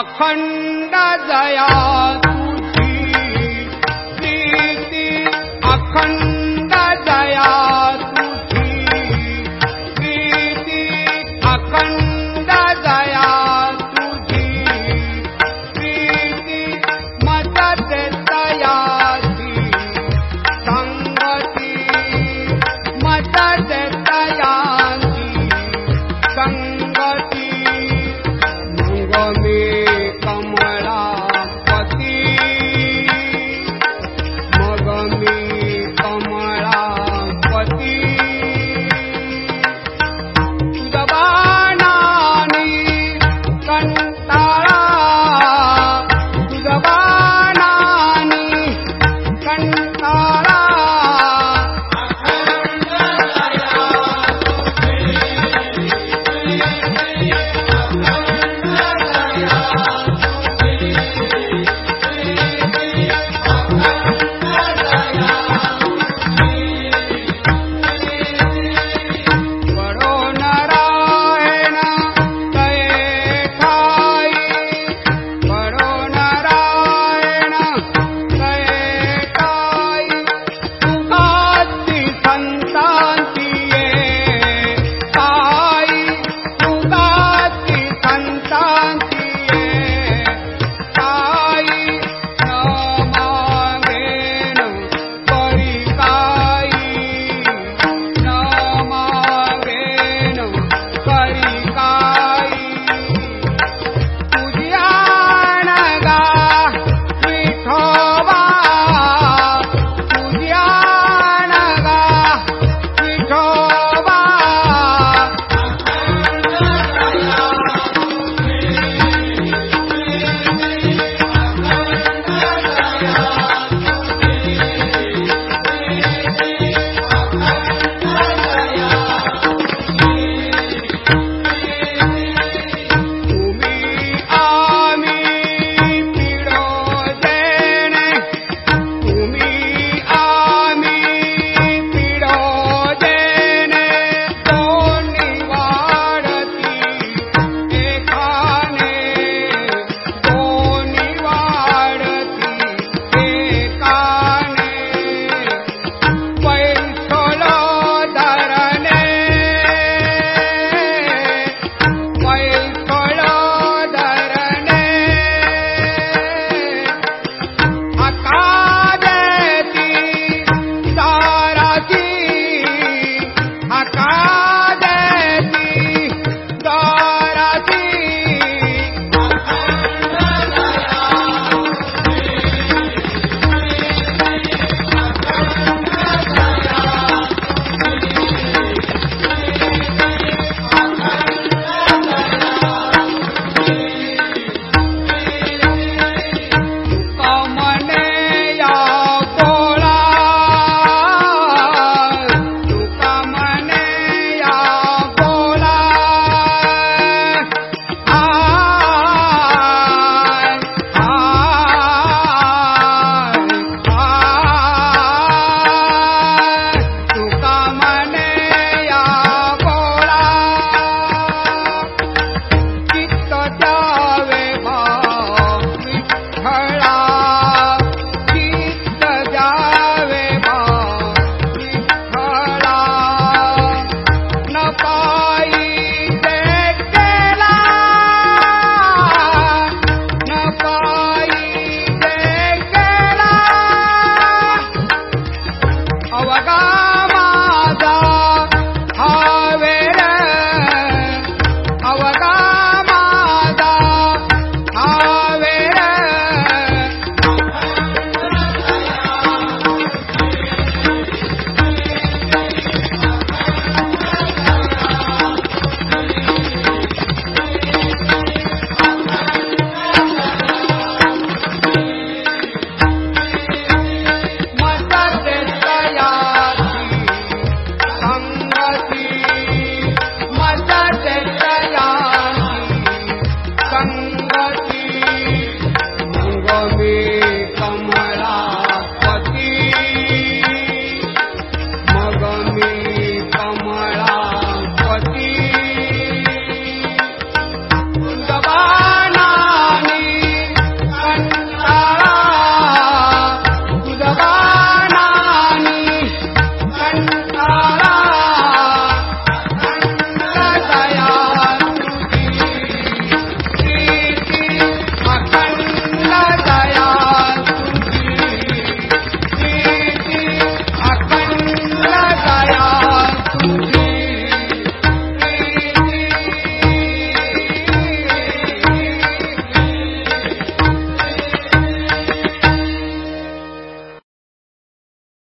अखण्ड दया दू अखण्ड akan Thank you. 我刚。